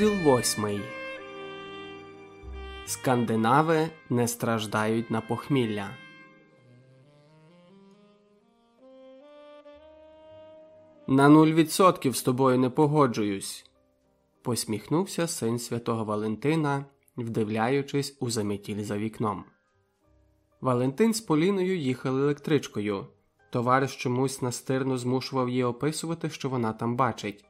Розділ восьмий Скандинави не страждають на похмілля. На нуль відсотків з тобою не погоджуюсь. посміхнувся син святого Валентина, вдивляючись у заметіль за вікном. Валентин з Поліною їхали електричкою. Товариш чомусь настирно змушував її описувати, що вона там бачить,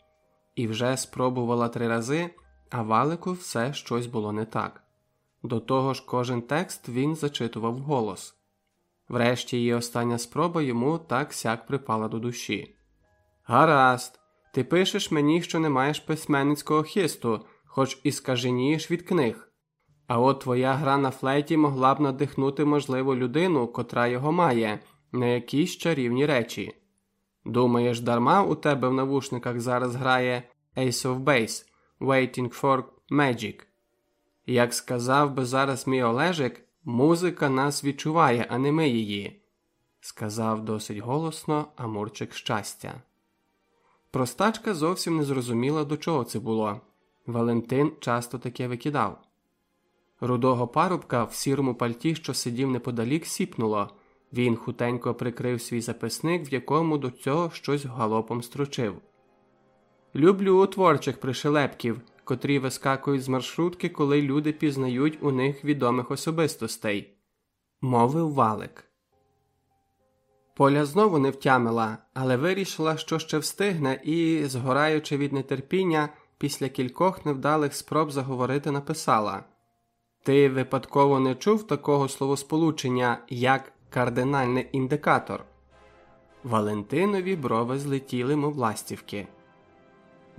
і вже спробувала три рази, а валику все щось було не так. До того ж, кожен текст він зачитував голос. Врешті її остання спроба йому так сяк припала до душі. Гаразд, ти пишеш мені, що не маєш письменницького хисту, хоч і скаженієш від книг. А от твоя гра на флейті могла б надихнути, можливо, людину, котра його має, на якісь чарівні речі. Думаєш, дарма у тебе в навушниках зараз грає Ace of Base Waiting for Magic. Як сказав би зараз мій Олежик, музика нас відчуває, а не ми її, сказав досить голосно Амурчик щастя. Простачка зовсім не зрозуміла, до чого це було. Валентин часто таке викидав. Рудого парубка в сірому пальті, що сидів неподалік, сіпнуло. Він хутенько прикрив свій записник, в якому до цього щось галопом строчив. Люблю творчих пришелепків, котрі вискакують з маршрутки, коли люди пізнають у них відомих особистостей, мовив валик. Поля знову не втямила, але вирішила, що ще встигне, і, згораючи від нетерпіння, після кількох невдалих спроб заговорити, написала Ти випадково не чув такого словосполучення, як кардинальний індикатор? Валентинові брови злетіли, мов ластівки.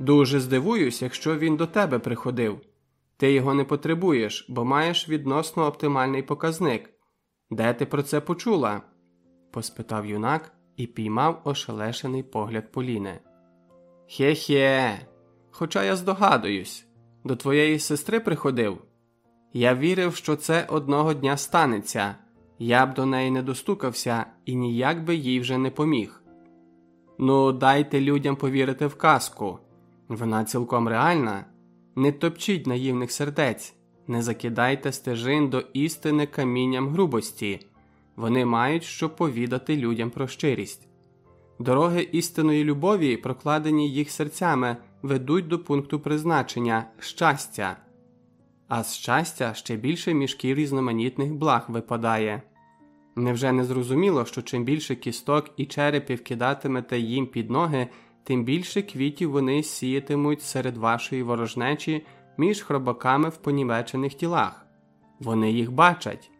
Дуже здивуюсь, якщо він до тебе приходив. Ти його не потребуєш, бо маєш відносно оптимальний показник. Де ти про це почула? поспитав юнак і піймав ошелешений погляд Поліни. Хе-хе, хоча я здогадуюсь, до твоєї сестри приходив. Я вірив, що це одного дня станеться, я б до неї не достукався і ніяк би їй вже не поміг. Ну, дайте людям повірити в казку. Вона цілком реальна. Не топчіть наївних сердець, не закидайте стежин до істини камінням грубості. Вони мають що повідати людям про щирість. Дороги істинної любові, прокладені їх серцями, ведуть до пункту призначення щастя, а з щастя ще більше мішків різноманітних благ випадає. Невже не зрозуміло, що чим більше кісток і черепів кидатимете їм під ноги, тим більше квітів вони сіятимуть серед вашої ворожнечі між хробаками в понівечених тілах? Вони їх бачать.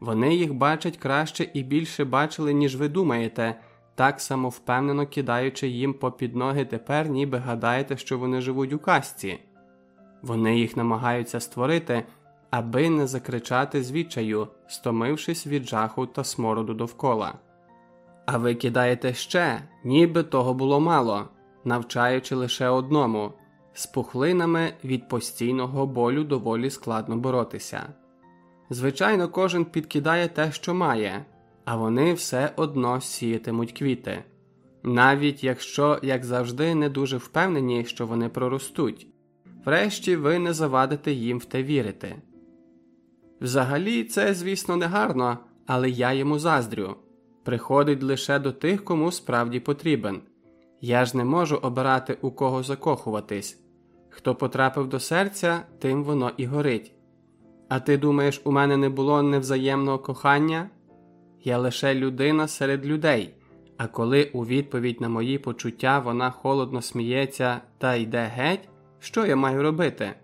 Вони їх бачать краще і більше бачили, ніж ви думаєте, так само впевнено кидаючи їм попід ноги тепер, ніби гадаєте, що вони живуть у казці. Вони їх намагаються створити, аби не закричати звідчаю, стомившись від жаху та смороду довкола. А ви кидаєте ще, ніби того було мало, навчаючи лише одному з пухлинами від постійного болю доволі складно боротися. Звичайно, кожен підкидає те, що має, а вони все одно сіятимуть квіти, навіть якщо, як завжди, не дуже впевнені, що вони проростуть, врешті ви не завадите їм в те вірити. Взагалі, це, звісно, не гарно, але я йому заздрю приходить лише до тих, кому справді потрібен. Я ж не можу обирати, у кого закохуватись. Хто потрапив до серця, тим воно і горить. А ти думаєш, у мене не було невзаємного кохання? Я лише людина серед людей, а коли у відповідь на мої почуття вона холодно сміється та йде геть, що я маю робити?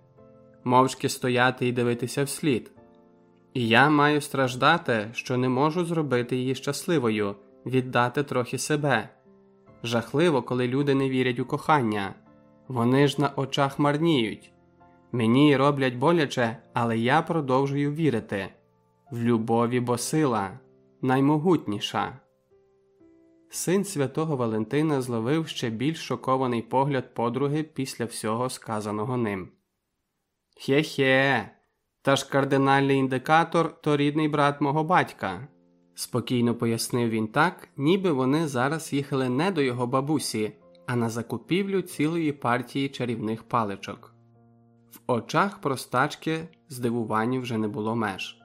Мовчки стояти і дивитися вслід. І я маю страждати, що не можу зробити її щасливою, віддати трохи себе. Жахливо, коли люди не вірять у кохання, вони ж на очах марніють. Мені роблять боляче, але я продовжую вірити в любові, бо сила наймогутніша. Син святого Валентина зловив ще більш шокований погляд подруги після всього сказаного ним. Хе-хе, та ж кардинальний індикатор то рідний брат мого батька, спокійно пояснив він так, ніби вони зараз їхали не до його бабусі, а на закупівлю цілої партії чарівних паличок. В очах простачки здивуванню вже не було меж.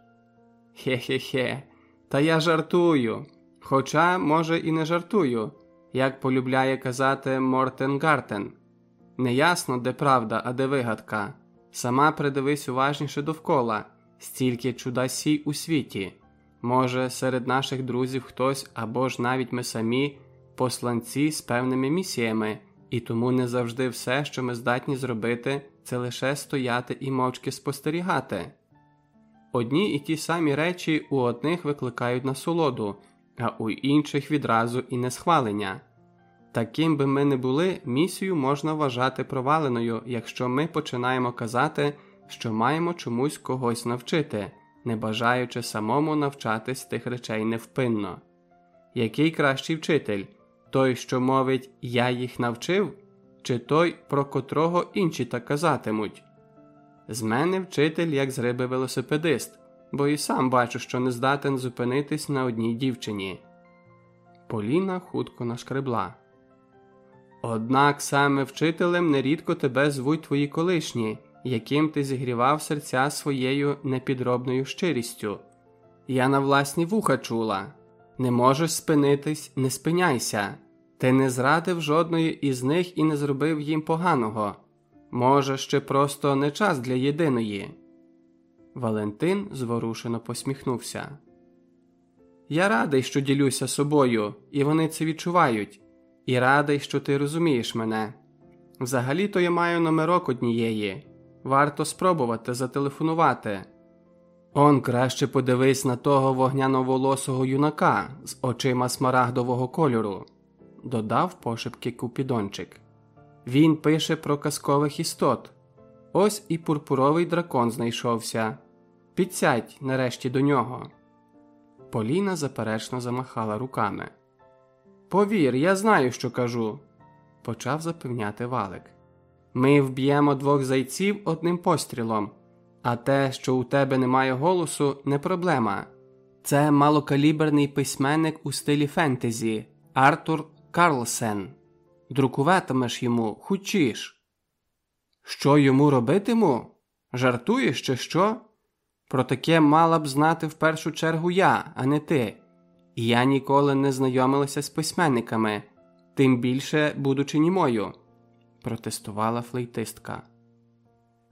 Хе-хе-хе, та я жартую. Хоча, може, і не жартую, як полюбляє казати Мортен Гартен. Неясно, де правда, а де вигадка. Сама придивись уважніше довкола, стільки чудасій у світі. Може, серед наших друзів хтось або ж навіть ми самі посланці з певними місіями, і тому не завжди все, що ми здатні зробити, це лише стояти і мовчки спостерігати. Одні і ті самі речі у одних викликають насолоду, а у інших відразу і несхвалення. Таким би ми не були, місію можна вважати проваленою, якщо ми починаємо казати, що маємо чомусь когось навчити, не бажаючи самому навчатись тих речей невпинно. Який кращий вчитель той, що мовить Я їх навчив, чи той, про котрого інші так казатимуть? З мене вчитель, як з риби велосипедист, бо і сам бачу, що не здатен зупинитись на одній дівчині. Поліна хутко нашкребла. Однак саме вчителем нерідко тебе звуть твої колишні, яким ти зігрівав серця своєю непідробною щирістю. Я на власні вуха чула не можеш спинитись, не спиняйся. Ти не зрадив жодної із них і не зробив їм поганого. Може, ще просто не час для єдиної. Валентин зворушено посміхнувся. Я радий, що ділюся собою, і вони це відчувають, і радий, що ти розумієш мене. Взагалі то я маю номерок однієї. Варто спробувати зателефонувати. Он краще подивись на того вогняноволосого юнака з очима смарагдового кольору, додав пошепки Купідончик. Він пише про казкових істот. Ось і пурпуровий дракон знайшовся. Підсядь нарешті до нього. Поліна заперечно замахала руками. Повір, я знаю, що кажу, почав запевняти валик. Ми вб'ємо двох зайців одним пострілом. А те, що у тебе немає голосу, не проблема. Це малокаліберний письменник у стилі фентезі Артур Карлсен. Друкуватимеш йому, хучиш. Що йому робитиму? Жартуєш, чи що? Про таке мала б знати в першу чергу я, а не ти. Я ніколи не знайомилася з письменниками, тим більше будучи німою, протестувала флейтистка.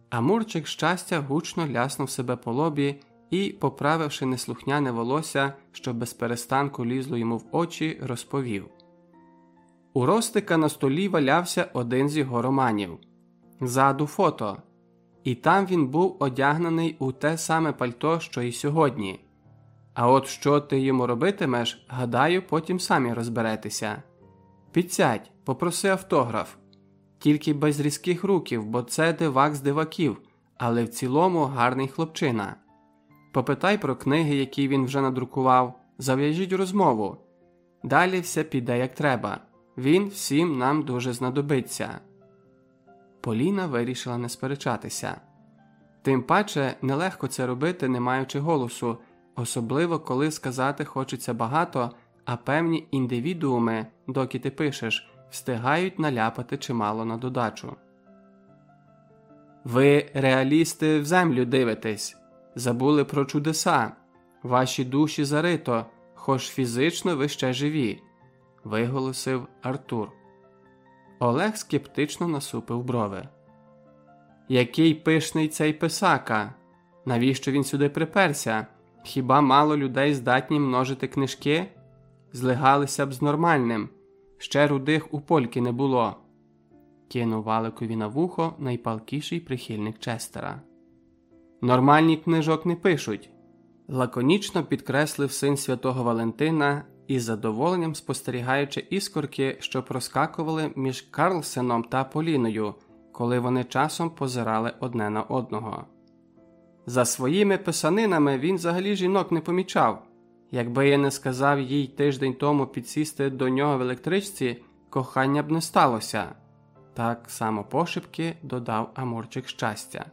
Амурчик щастя гучно ляснув себе по лобі і, поправивши неслухняне волосся, що без перестанку лізло йому в очі, розповів. У Ростика на столі валявся один з його романів ззаду фото, і там він був одягнений у те саме пальто, що й сьогодні. А от що ти йому робитимеш, гадаю, потім самі розберетеся. Підсядь, попроси автограф тільки без різких руків, бо це дивак з диваків, але в цілому гарний хлопчина. Попитай про книги, які він вже надрукував, зав'яжіть розмову. Далі все піде як треба. Він всім нам дуже знадобиться. Поліна вирішила не сперечатися. Тим паче нелегко це робити, не маючи голосу, особливо коли сказати хочеться багато, а певні індивідууми, доки ти пишеш, встигають наляпати чимало на додачу. Ви, реалісти, в землю дивитесь, забули про чудеса, ваші душі зарито, хоч фізично ви ще живі, виголосив Артур. Олег скептично насупив брови. Який пишний цей писака? Навіщо він сюди приперся? Хіба мало людей здатні множити книжки? Злигалися б з нормальним ще рудих у польки не було, кинув валикові на вухо найпалкіший прихильник Честера. Нормальні книжок не пишуть, лаконічно підкреслив син святого Валентина із задоволенням спостерігаючи іскорки, що проскакували між Карлсеном та Поліною, коли вони часом позирали одне на одного. За своїми писанинами він взагалі жінок не помічав. Якби я не сказав їй тиждень тому підсісти до нього в електричці, кохання б не сталося, так само пошепки додав Амурчик щастя.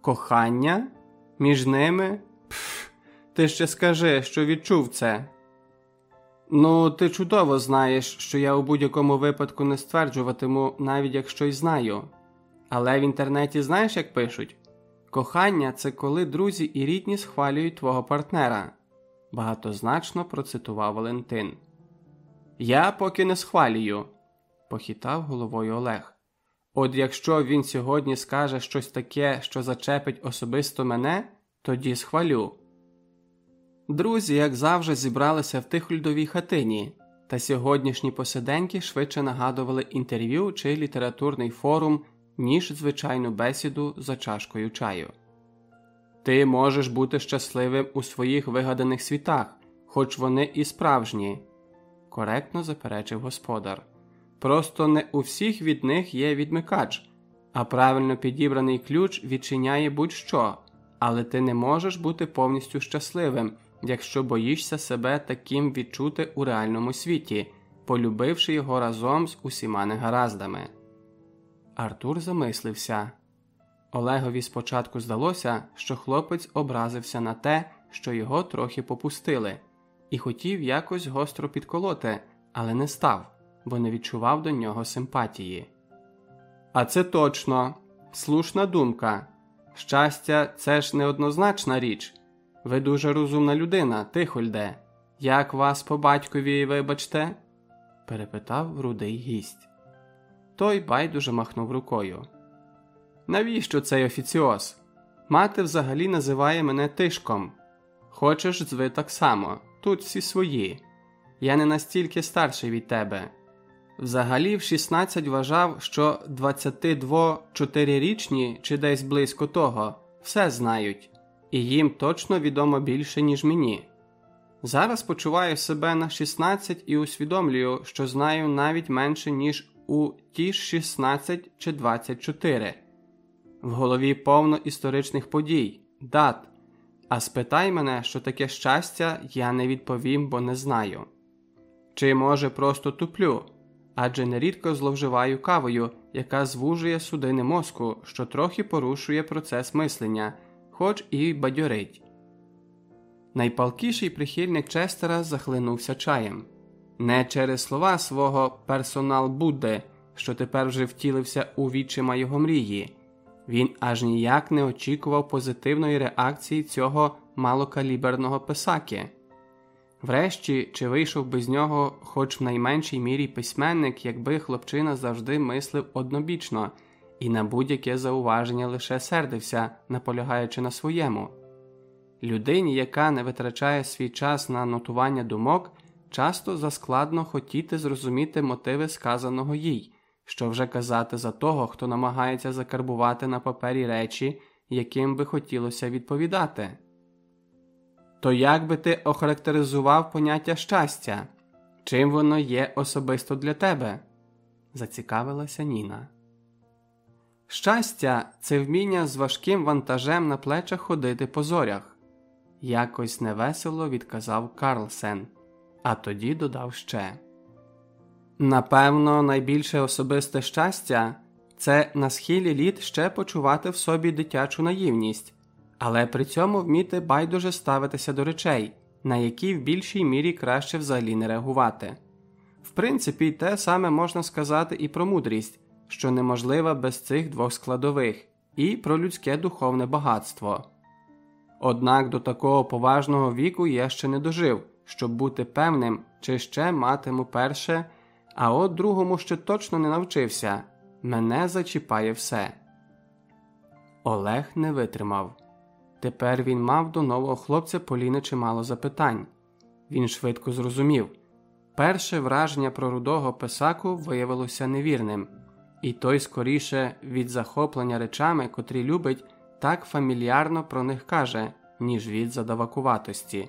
Кохання? Між ними? Пф, ти ще скажи, що відчув це. Ну, ти чудово знаєш, що я у будь-якому випадку не стверджуватиму, навіть якщо й знаю. Але в інтернеті знаєш, як пишуть? Кохання це коли друзі і рідні схвалюють твого партнера, багатозначно процитував Валентин. Я поки не схвалюю, похитав головою Олег. От якщо він сьогодні скаже щось таке, що зачепить особисто мене, тоді схвалю. Друзі, як завжди, зібралися в тихольдовій хатині, та сьогоднішні посиденьки швидше нагадували інтерв'ю чи літературний форум, ніж звичайну бесіду за чашкою чаю. Ти можеш бути щасливим у своїх вигаданих світах, хоч вони і справжні, коректно заперечив господар. Просто не у всіх від них є відмикач, а правильно підібраний ключ відчиняє будь-що, але ти не можеш бути повністю щасливим, якщо боїшся себе таким відчути у реальному світі, полюбивши його разом з усіма негараздами. Артур замислився. Олегові спочатку здалося, що хлопець образився на те, що його трохи попустили, і хотів якось гостро підколоти, але не став бо не відчував до нього симпатії. А це точно слушна думка. Щастя, це ж неоднозначна річ. Ви дуже розумна людина, Тихольде. Як вас по батькові, вибачте? перепитав рудий гість. Той байдуже махнув рукою. Навіщо цей офіціоз? Мати взагалі називає мене тишком. Хочеш, зви так само, тут всі свої. Я не настільки старший від тебе. Взагалі в 16 вважав, що 22-4річні чи десь близько того все знають, і їм точно відомо більше, ніж мені. Зараз почуваю себе на 16 і усвідомлюю, що знаю навіть менше, ніж у ті ж 16 чи 24. В голові повно історичних подій, дат. А спитай мене, що таке щастя, я не відповім, бо не знаю. Чи може просто туплю? адже нерідко зловживаю кавою, яка звужує судини мозку, що трохи порушує процес мислення, хоч і бадьорить. Найпалкіший прихильник Честера захлинувся чаєм не через слова свого персонал Будди, що тепер вже втілився у відчима його мрії. Він аж ніяк не очікував позитивної реакції цього малокаліберного писаки. Врешті, чи вийшов би з нього, хоч в найменшій мірі письменник, якби хлопчина завжди мислив однобічно і на будь-яке зауваження лише сердився, наполягаючи на своєму. Людині, яка не витрачає свій час на нотування думок, часто заскладно хотіти зрозуміти мотиви сказаного їй, що вже казати за того, хто намагається закарбувати на папері речі, яким би хотілося відповідати. То як би ти охарактеризував поняття щастя? Чим воно є особисто для тебе? зацікавилася Ніна. Щастя це вміння з важким вантажем на плечах ходити по зорях, якось невесело відказав Карлсен, а тоді додав ще. Напевно, найбільше особисте щастя це на схилі літ ще почувати в собі дитячу наївність але при цьому вміти байдуже ставитися до речей, на які в більшій мірі краще взагалі не реагувати. В принципі, те саме можна сказати і про мудрість, що неможлива без цих двох складових, і про людське духовне багатство. Однак до такого поважного віку я ще не дожив, щоб бути певним, чи ще матиму перше, а от другому ще точно не навчився мене зачіпає все. Олег не витримав. Тепер він мав до нового хлопця Поліни чимало запитань. Він швидко зрозумів перше враження про рудого писаку виявилося невірним, і той скоріше від захоплення речами, котрі любить, так фамільярно про них каже, ніж від задавакуватості.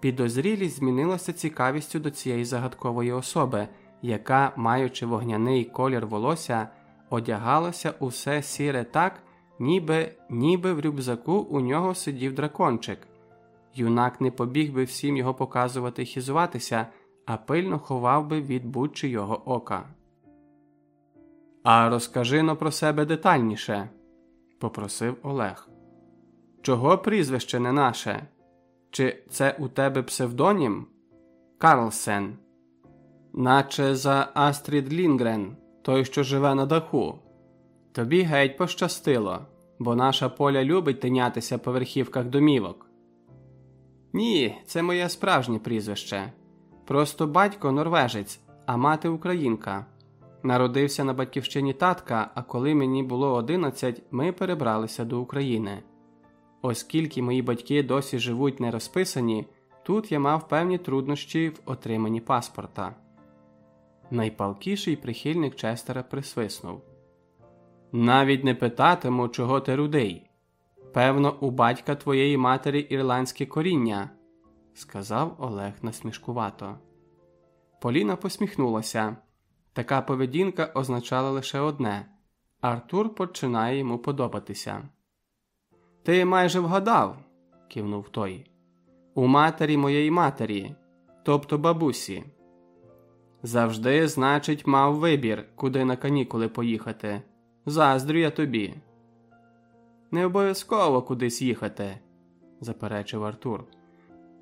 Підозрілість змінилася цікавістю до цієї загадкової особи, яка, маючи вогняний колір волосся, одягалася усе сіре так ніби ніби в рюкзаку у нього сидів дракончик. Юнак не побіг би всім його показувати і хізуватися, а пильно ховав би від будь його ока. А розкажи но про себе детальніше, попросив Олег. Чого прізвище не наше? Чи це у тебе псевдонім? Карлсен, наче за Астрід Лінгрен, той, що живе на даху. Тобі геть пощастило, бо наша поля любить тинятися по верхівках домівок. Ні, це моє справжнє прізвище. Просто батько норвежець, а мати українка. Народився на батьківщині татка, а коли мені було 11, ми перебралися до України. Оскільки мої батьки досі живуть не розписані, тут я мав певні труднощі в отриманні паспорта. Найпалкіший прихильник Честера присвиснув Навіть не питатиму, чого ти рудий. Певно, у батька твоєї матері ірландське коріння, сказав Олег насмішкувато. Поліна посміхнулася. Така поведінка означала лише одне Артур починає йому подобатися. Ти майже вгадав, кивнув той. У матері моєї матері, тобто бабусі. Завжди, значить, мав вибір, куди на канікули поїхати. Заздрю я тобі. Не обов'язково кудись їхати, заперечив Артур.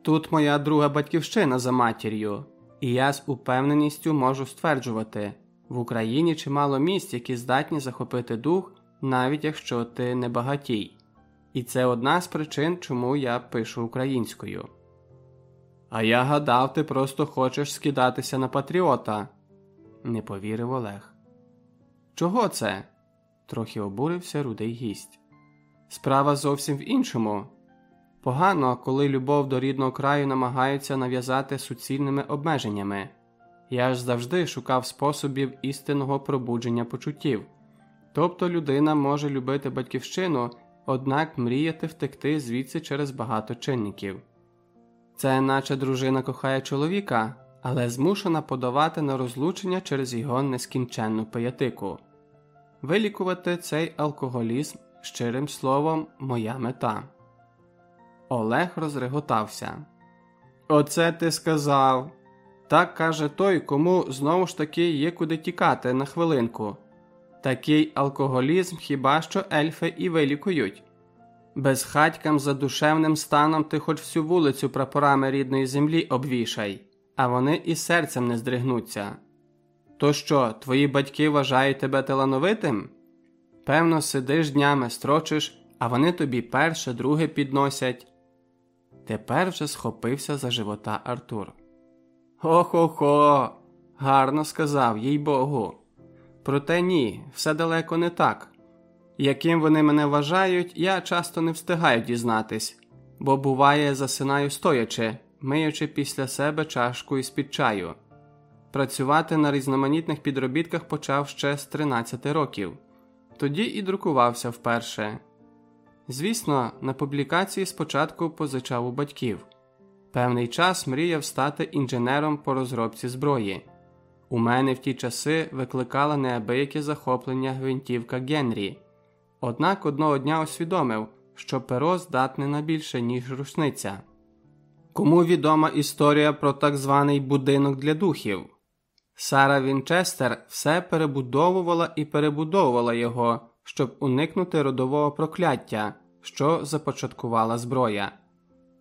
Тут моя друга батьківщина за матір'ю, і я з упевненістю можу стверджувати в Україні чимало місць, які здатні захопити дух, навіть якщо ти не багатій. І це одна з причин, чому я пишу українською. А я гадав, ти просто хочеш скидатися на патріота, не повірив Олег. Чого це? трохи обурився рудий гість. Справа зовсім в іншому. Погано, коли любов до рідного краю намагаються нав'язати суцільними обмеженнями. Я ж завжди шукав способів істинного пробудження почуттів. Тобто людина може любити батьківщину, однак мріяти втекти звідси через багато чинників. Це наче дружина кохає чоловіка, але змушена подавати на розлучення через його нескінченну пиятику. Вилікувати цей алкоголізм щирим словом, моя мета. Олег розреготався. Оце ти сказав. Так каже той, кому знову ж таки є куди тікати на хвилинку. Такий алкоголізм хіба що ельфи і вилікують. Безхатькам за душевним станом ти хоч всю вулицю прапорами рідної землі обвішай, а вони і серцем не здригнуться. То що, твої батьки вважають тебе талановитим? Певно, сидиш днями, строчиш, а вони тобі перше, друге підносять. Тепер вже схопився за живота Артур. Хо-хо-хо, гарно сказав, їй богу. Проте ні, все далеко не так. Яким вони мене вважають, я часто не встигаю дізнатись, бо буває, засинаю стоячи, миючи після себе чашку із під чаю. Працювати на різноманітних підробітках почав ще з 13 років, тоді і друкувався вперше. Звісно, на публікації спочатку позичав у батьків. Певний час мріяв стати інженером по розробці зброї. У мене в ті часи викликала неабияке захоплення гвинтівка Генрі. Однак одного дня усвідомив, що перо здатне на більше, ніж рушниця. Кому відома історія про так званий будинок для духів? Сара Вінчестер все перебудовувала і перебудовувала його, щоб уникнути родового прокляття, що започаткувала зброя.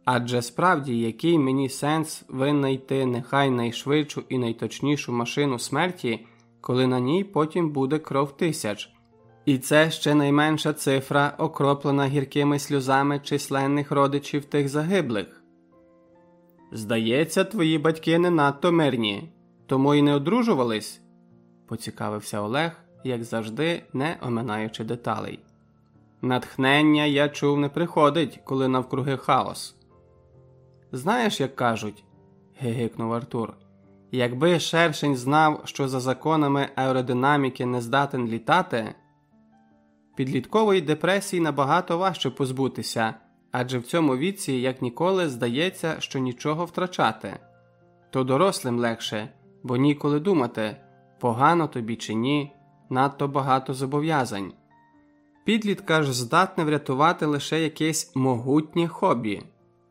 Адже справді, який мені сенс винайти нехай найшвидшу і найточнішу машину смерті, коли на ній потім буде кров тисяч. І це ще найменша цифра, окроплена гіркими сльозами численних родичів тих загиблих. Здається, твої батьки не надто мирні, тому й не одружувались, поцікавився Олег, як завжди, не оминаючи деталей. Натхнення я чув не приходить, коли навкруги хаос. Знаєш, як кажуть, гигикнув Артур, якби шершень знав, що за законами аеродинаміки не здатен літати. Підліткової депресії набагато важче позбутися, адже в цьому віці, як ніколи, здається, що нічого втрачати. То дорослим легше, бо ніколи думати, погано тобі чи ні, надто багато зобов'язань. Підлітка ж здатне врятувати лише якесь могутнє хобі,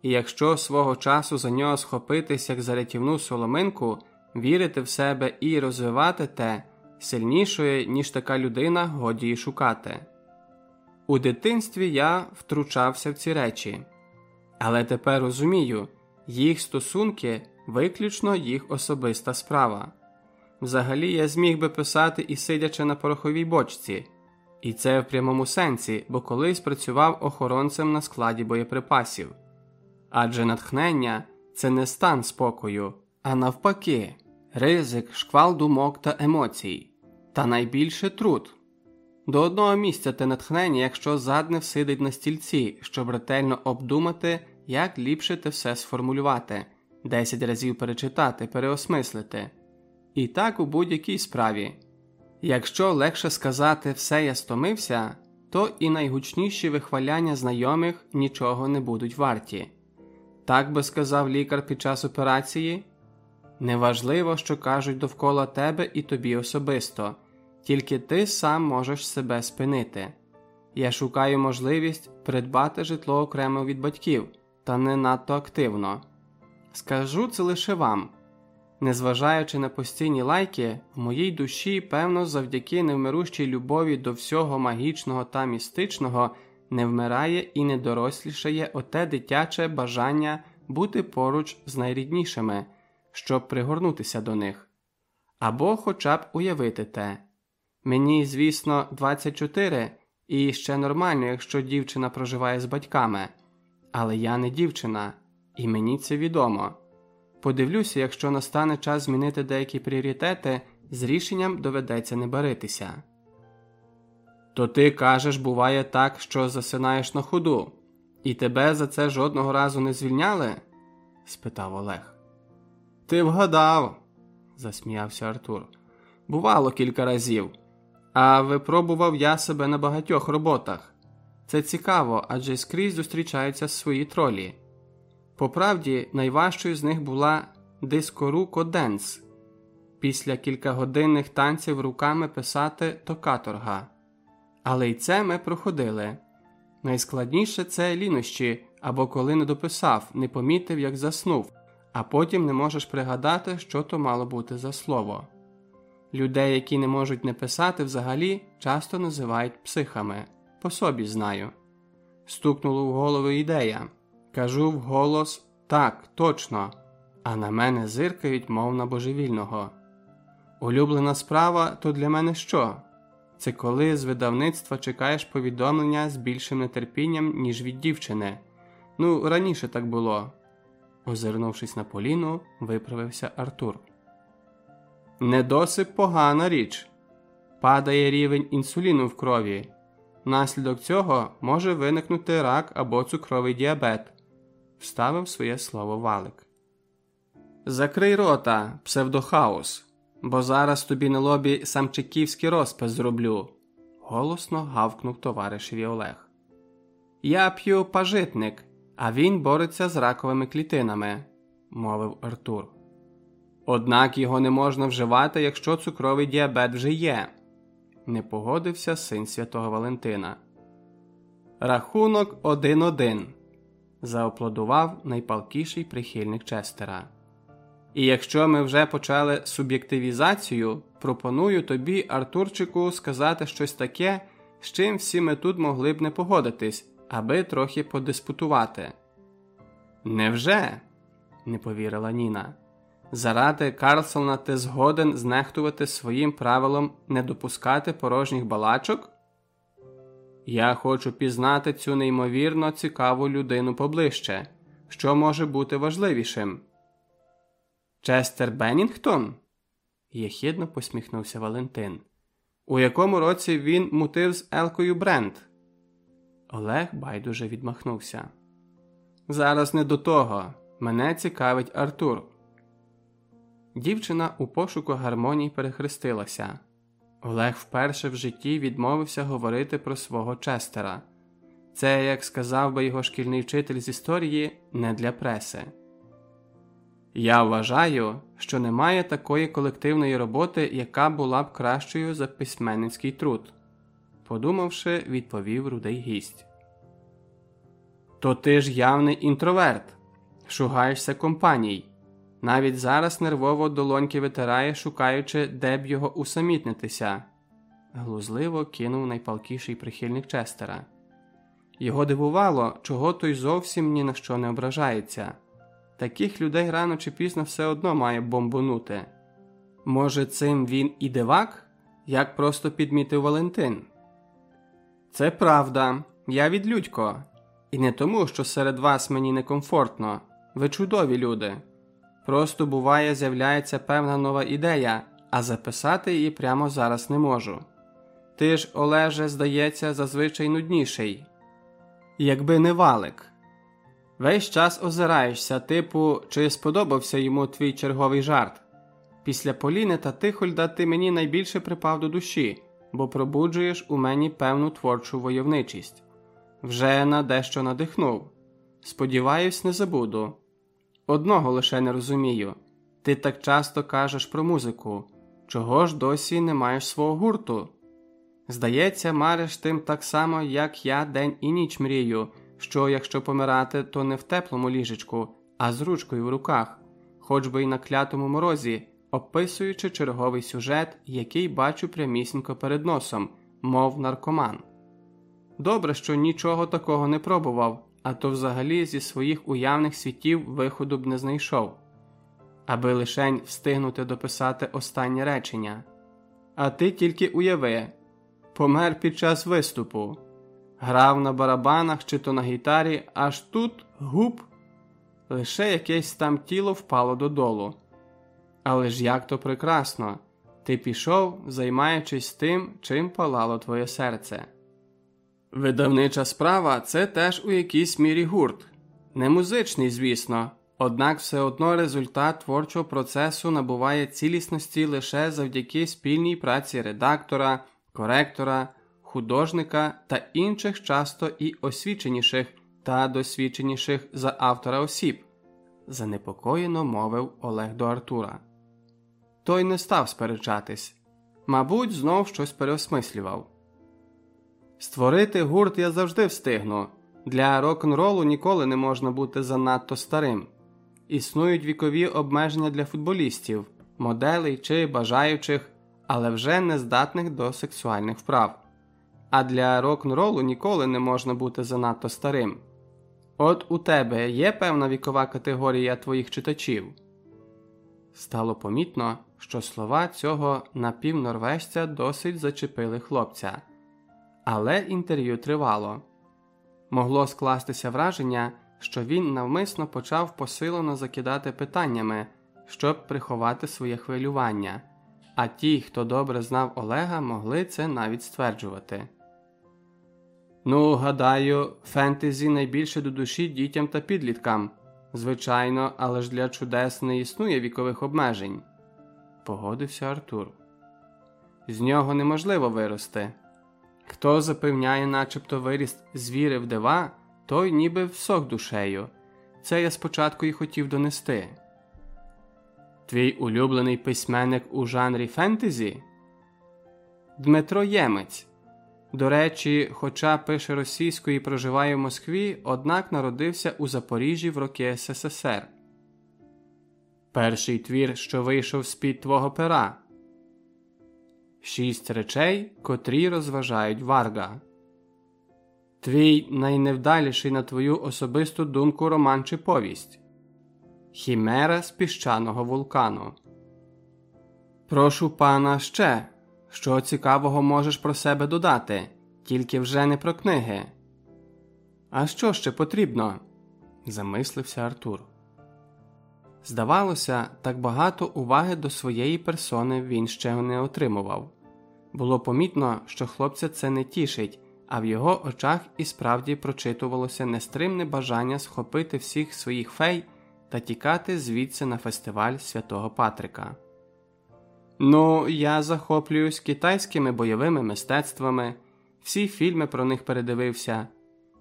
і якщо свого часу за нього схопитись як за рятівну соломинку, вірити в себе і розвивати те, сильнішої, ніж така людина, годі й шукати. У дитинстві я втручався в ці речі, але тепер розумію, їх стосунки виключно їх особиста справа. Взагалі я зміг би писати і сидячи на пороховій бочці, І це в прямому сенсі, бо колись працював охоронцем на складі боєприпасів. Адже натхнення це не стан спокою, а навпаки, ризик, шквал думок та емоцій, та найбільше труд. До одного місця те натхнення, якщо задне всидить на стільці, щоб ретельно обдумати, як ліпше те все сформулювати, десять разів перечитати, переосмислити. І так у будь-якій справі. Якщо легше сказати все я стомився, то і найгучніші вихваляння знайомих нічого не будуть варті. Так би сказав лікар під час операції. Неважливо, що кажуть довкола тебе і тобі особисто, тільки ти сам можеш себе спинити. Я шукаю можливість придбати житло окремо від батьків, та не надто активно. Скажу це лише вам. Незважаючи на постійні лайки, в моїй душі, певно, завдяки невмирущій любові до всього магічного та містичного не вмирає і не дорослішає оте дитяче бажання бути поруч з найріднішими, щоб пригорнутися до них, або хоча б уявити те. Мені, звісно, 24, і ще нормально, якщо дівчина проживає з батьками, але я не дівчина, і мені це відомо. Подивлюся, якщо настане час змінити деякі пріоритети, з рішенням доведеться не баритися. То ти кажеш, буває так, що засинаєш на ходу, і тебе за це жодного разу не звільняли? спитав Олег. Ти вгадав, засміявся Артур. Бувало кілька разів, а випробував я себе на багатьох роботах. Це цікаво, адже скрізь зустрічаються свої тролі. По правді, найважчою з них була дискоруко денс. Після кількагодинних танців руками писати то каторга. Але й це ми проходили. Найскладніше це лінощі, або коли не дописав, не помітив, як заснув, а потім не можеш пригадати, що то мало бути за слово. Людей, які не можуть не писати взагалі, часто називають психами. По собі знаю. Стукнула в голову ідея. Кажу вголос так, точно, а на мене зиркають, мов на божевільного. Улюблена справа то для мене що? Це коли з видавництва чекаєш повідомлення з більшим нетерпінням, ніж від дівчини. Ну, раніше так було. Озирнувшись на Поліну, виправився Артур. Недосип погана річ. Падає рівень інсуліну в крові. Наслідок цього може виникнути рак або цукровий діабет, вставив своє слово валик. Закрий рота, псевдохаус бо зараз тобі на лобі самчиківський розпис зроблю, голосно гавкнув товаришеві Олег. Я п'ю пажитник, а він бореться з раковими клітинами, мовив Артур. Однак його не можна вживати, якщо цукровий діабет вже є, не погодився син святого Валентина. Рахунок один-один, зааплодував найпалкіший прихильник Честера. І якщо ми вже почали суб'єктивізацію, пропоную тобі, Артурчику, сказати щось таке, з чим всі ми тут могли б не погодитись, аби трохи подиспутувати. Невже? не повірила Ніна. Заради Карлсона ти згоден знехтувати своїм правилом не допускати порожніх балачок? Я хочу пізнати цю неймовірно цікаву людину поближче, що може бути важливішим. Честер Беннінгтон? єхідно посміхнувся Валентин. У якому році він мутив з Елкою Брент? Олег байдуже відмахнувся. Зараз не до того. Мене цікавить Артур. Дівчина у пошуку гармонії перехрестилася. Олег вперше в житті відмовився говорити про свого Честера. Це, як сказав би його шкільний вчитель з історії, не для преси. Я вважаю, що немає такої колективної роботи, яка була б кращою за письменницький труд, подумавши, відповів рудий гість. То ти ж явний інтроверт, шугаєшся компаній. Навіть зараз нервово долоньки витирає, шукаючи, де б його усамітнитися, глузливо кинув найпалкіший прихильник Честера. Його дивувало, чого той зовсім ні на що не ображається. Таких людей рано чи пізно все одно має бомбонути. Може, цим він і дивак, як просто підмітив Валентин. Це правда, я відлюдько. І не тому, що серед вас мені некомфортно. Ви чудові люди. Просто буває, з'являється певна нова ідея, а записати її прямо зараз не можу. Ти ж, Олеже, здається, зазвичай нудніший. Якби не валик. Весь час озираєшся, типу, чи сподобався йому твій черговий жарт. Після Поліни та Тихольда ти мені найбільше припав до душі, бо пробуджуєш у мені певну творчу войовничість. Вже на дещо надихнув. Сподіваюсь, не забуду. Одного лише не розумію ти так часто кажеш про музику, чого ж досі не маєш свого гурту? Здається, мариш тим так само, як я день і ніч мрію, що якщо помирати, то не в теплому ліжечку, а з ручкою в руках, хоч би й на клятому морозі, описуючи черговий сюжет, який бачу прямісінько перед носом, мов наркоман. Добре, що нічого такого не пробував, а то взагалі зі своїх уявних світів виходу б не знайшов, аби лишень встигнути дописати останнє речення. А ти тільки уяви помер під час виступу, грав на барабанах чи то на гітарі, аж тут губ, лише якесь там тіло впало додолу. Але ж як то прекрасно, ти пішов, займаючись тим, чим палало твоє серце. Видавнича справа це теж у якійсь мірі гурт, не музичний, звісно, однак все одно результат творчого процесу набуває цілісності лише завдяки спільній праці редактора, коректора, художника та інших часто і освіченіших та досвідченіших за автора осіб, занепокоєно мовив Олег до Артура. Той не став сперечатись, мабуть, знов щось переосмислював. Створити гурт я завжди встигну. Для рок-н-ролу ніколи не можна бути занадто старим. Існують вікові обмеження для футболістів, моделей чи бажаючих, але вже не здатних до сексуальних вправ. А для рок-н-ролу ніколи не можна бути занадто старим. От у тебе є певна вікова категорія твоїх читачів. Стало помітно, що слова цього напівнорвежця досить зачепили хлопця. Але інтерв'ю тривало. Могло скластися враження, що він навмисно почав посилено закидати питаннями, щоб приховати своє хвилювання, а ті, хто добре знав Олега, могли це навіть стверджувати. Ну, гадаю, фентезі найбільше до душі дітям та підліткам. Звичайно, але ж для чудес не існує вікових обмежень, погодився Артур. З нього неможливо вирости. Хто запевняє, начебто виріс з віри в дива, той ніби всох душею. Це я спочатку і хотів донести. Твій улюблений письменник у жанрі фентезі? Дмитро Ємець. До речі, хоча пише російською і проживає в Москві, однак народився у Запоріжжі в роки СССР. Перший твір, що вийшов з під твого пера. Шість речей, котрі розважають Варга. Твій найневдаліший на твою особисту думку роман чи повість Хімера з піщаного вулкану. Прошу пана ще. Що цікавого можеш про себе додати, тільки вже не про книги. А що ще потрібно? замислився Артур. Здавалося, так багато уваги до своєї персони він ще не отримував. Було помітно, що хлопця це не тішить, а в його очах і справді прочитувалося нестримне бажання схопити всіх своїх фей та тікати звідси на фестиваль святого Патрика. Ну, я захоплююсь китайськими бойовими мистецтвами, всі фільми про них передивився.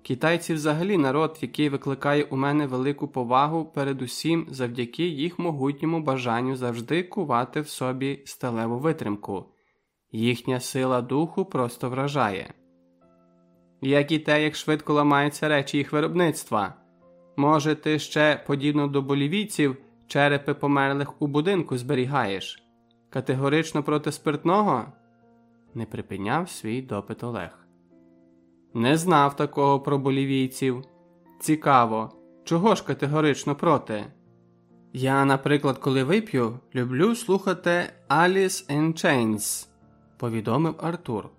Китайці взагалі народ, який викликає у мене велику повагу, передусім завдяки їх могутньому бажанню завжди кувати в собі сталеву витримку. Їхня сила духу просто вражає. Як і те, як швидко ламаються речі їх виробництва. Може, ти ще, подібно до болівійців, черепи померлих у будинку зберігаєш. Категорично проти спиртного? не припиняв свій допит Олег. Не знав такого про болівійців. Цікаво, чого ж категорично проти? Я, наприклад, коли вип'ю, люблю слухати Alice in Chains, повідомив Артур.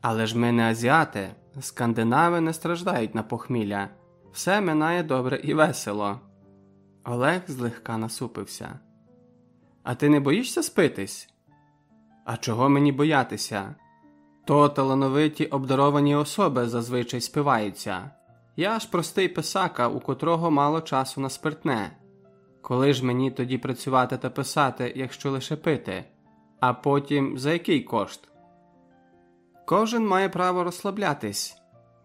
Але ж ми не азіати, скандинави не страждають на похмілля, все минає добре і весело. Олег злегка насупився. А ти не боїшся спитись? А чого мені боятися? То талановиті обдаровані особи зазвичай спиваються. Я ж простий писака, у котрого мало часу на спиртне. Коли ж мені тоді працювати та писати, якщо лише пити, а потім за який кошт? Кожен має право розслаблятись.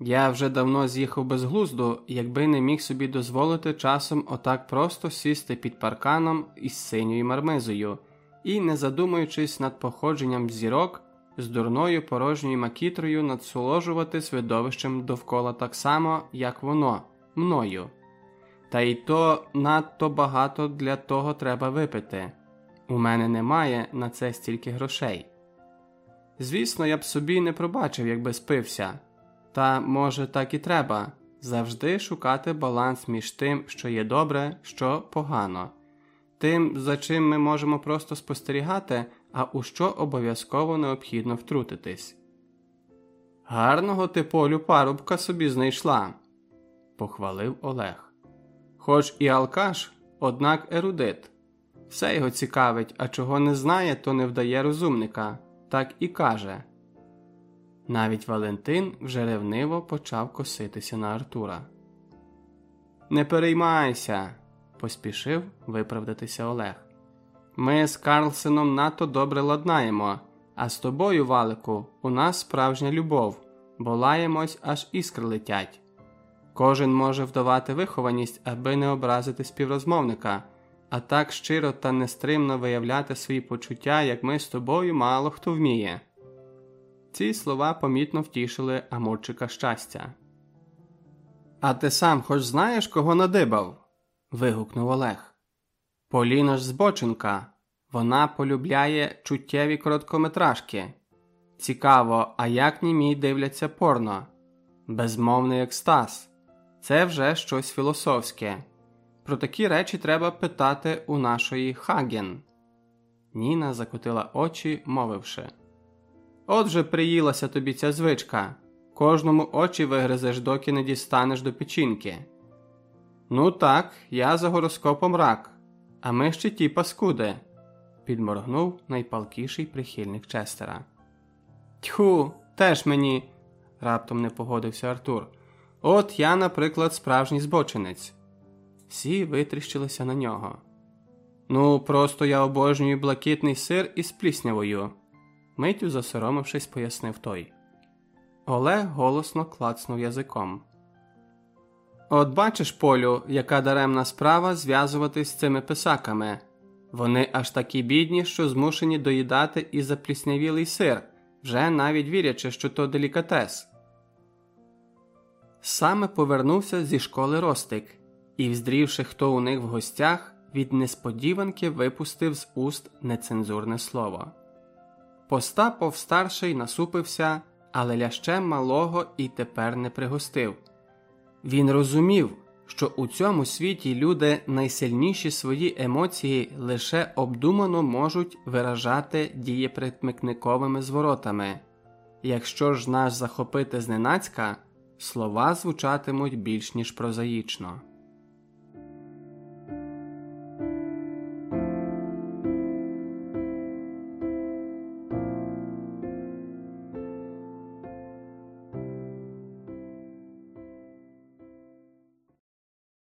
Я вже давно з'їхав без глузду, якби не міг собі дозволити часом отак просто сісти під парканом із синьою мармизою і, не задумуючись над походженням зірок, з дурною порожньою макітрою надсоложуватись видовищем довкола так само, як воно, мною. Та й то надто багато для того треба випити. У мене немає на це стільки грошей. Звісно, я б собі не пробачив, якби спився. Та, може, так і треба завжди шукати баланс між тим, що є добре, що погано, тим, за чим ми можемо просто спостерігати, а у що обов'язково необхідно втрутитись. Гарного ти полю парубка собі знайшла, похвалив Олег. Хоч і алкаш, однак ерудит. Все його цікавить, а чого не знає, то не вдає розумника, так і каже. Навіть Валентин вже ревниво почав коситися на Артура. Не переймайся, поспішив виправдатися Олег. Ми з Карлсеном надто добре ладнаємо, а з тобою, Валику, у нас справжня любов, бо лаємось, аж іскри летять. Кожен може вдавати вихованість, аби не образити співрозмовника, а так щиро та нестримно виявляти свої почуття, як ми з тобою, мало хто вміє. Ці слова помітно втішили Амурчика щастя. А ти сам хоч знаєш, кого надибав? вигукнув Олег. Поліна ж збоченка. Вона полюбляє чуттєві короткометражки. Цікаво, а як німій дивляться порно? Безмовний екстаз. Це вже щось філософське. Про такі речі треба питати у нашої Хаген. Ніна закотила очі, мовивши. Отже, приїлася тобі ця звичка. Кожному очі вигризеш, доки не дістанеш до печінки. Ну так, я за гороскопом рак, а ми ще ті паскуди, підморгнув найпалкіший прихильник Честера. Тьху, теж мені, раптом не погодився Артур. От я, наприклад, справжній збочинець. Всі витріщилися на нього. Ну, просто я обожнюю блакитний сир із пліснявою миттю засоромившись, пояснив той. Олег голосно клацнув язиком. От бачиш, Полю, яка даремна справа зв'язуватись з цими писаками. Вони аж такі бідні, що змушені доїдати і запліснявілий сир, вже навіть вірячи, що то делікатес. Саме повернувся зі школи Ростик і, вздрівши, хто у них в гостях, від несподіванки випустив з уст нецензурне слово. Постапов старший насупився, але лящем малого і тепер не пригостив. Він розумів, що у цьому світі люди найсильніші свої емоції лише обдумано можуть виражати дієпритмикниковими зворотами. Якщо ж нас захопити зненацька, слова звучатимуть більш ніж прозаїчно.